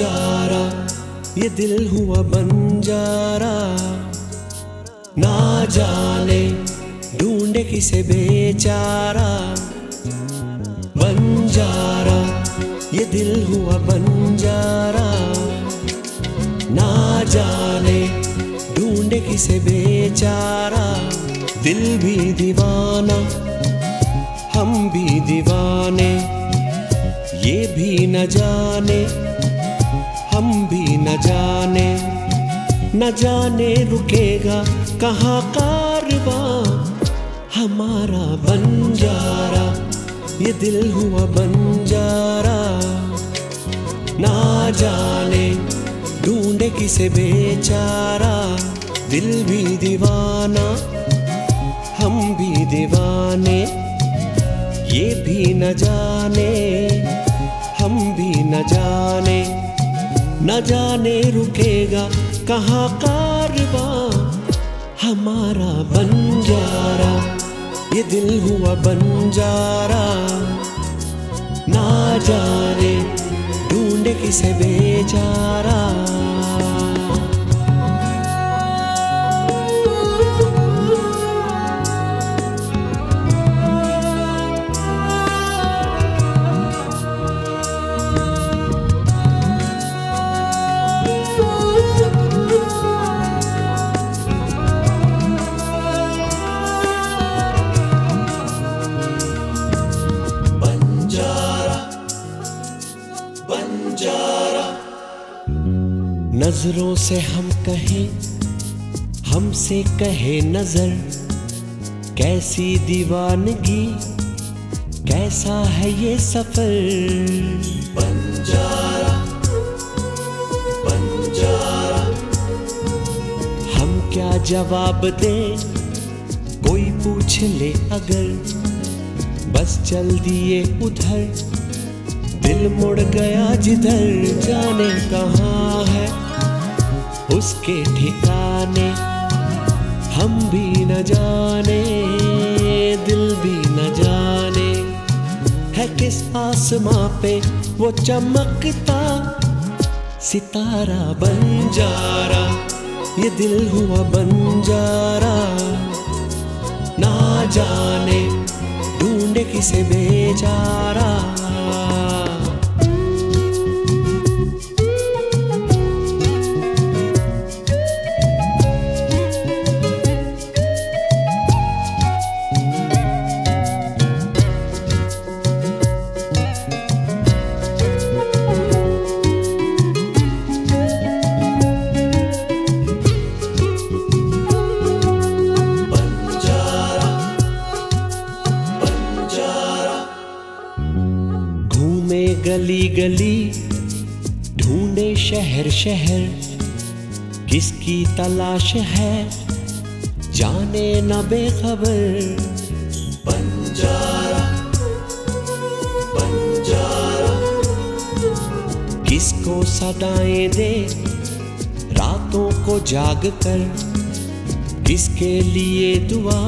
बंजारा ये दिल हुआ बंजारा ना जाने ढूंढे किसे बेचारा। बंजारा ये दिल हुआ बंजारा ना जाने ढूंढे किसे बेचारा। दिल भी दीवाना, हम भी दीवाने, ये भी न जाने। जाने, न जाने रुकेगा कहाँ कारवा। हमारा बंजारा ये दिल हुआ बंजारा ना जाने ढूंढे किसे बेचारा, दिल भी दीवाना, हम भी दीवाने। ये भी न जाने, हम भी न जाने। न जाने रुकेगा कहाँ कारवा। हमारा बंजारा ये दिल हुआ बंजारा ना जाने ढूंढ किसे बेचारा। नज़रों से हम कहें हमसे कहे नज़र कैसी दीवानगी कैसा है ये सफ़र? बंजारा बंजारा। हम क्या जवाब दें? कोई पूछ ले अगर। बस चल दिए उधर दिल मुड़ गया जिधर। जाने कहाँ है उसके ठिकाने, हम भी न जाने, दिल भी न जाने। है किस आसमां पे वो चमकता, सितारा बन जा रहा, ये दिल हुआ बन जा रहा। ना जाने, ढूंढे किसे बेचारा। गली गली ढूंढे शहर शहर किसकी तलाश है? जाने न बेखबर। बंजारा बंजारा, किसको सदाएँ दे? रातों को जाग कर, किसके लिए दुआ?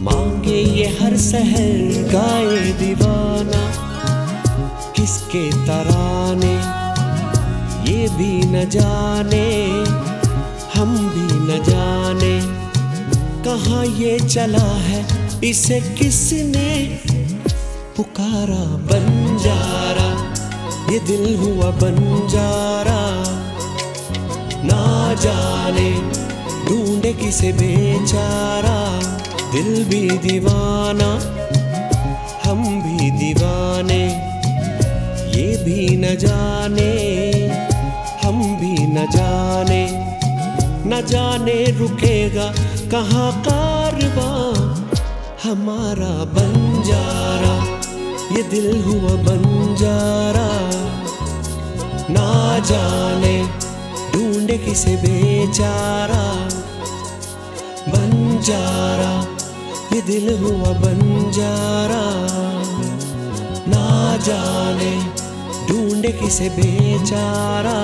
मांगे ये हर शहर, गाए दीवाना। किसके तराने, ये भी न जाने, हम भी न जाने कहाँ ये चला है, इसे किसने पुकारा, बंजारा, ये दिल हुआ बंजारा। ना जाने ढूंढे किसे बेचारा, दिल भी दीवाना, हम भी दीवाने। ये भी न जाने, हम भी न जाने न जाने रुकेगा कहाँ कारवा हमारा बंजारा ये दिल हुआ बंजारा ना जाने ढूंढे किसे बेचारा। बंजारा ये दिल हुआ बंजारा ना जाने ढूंढे किसे बेचारा।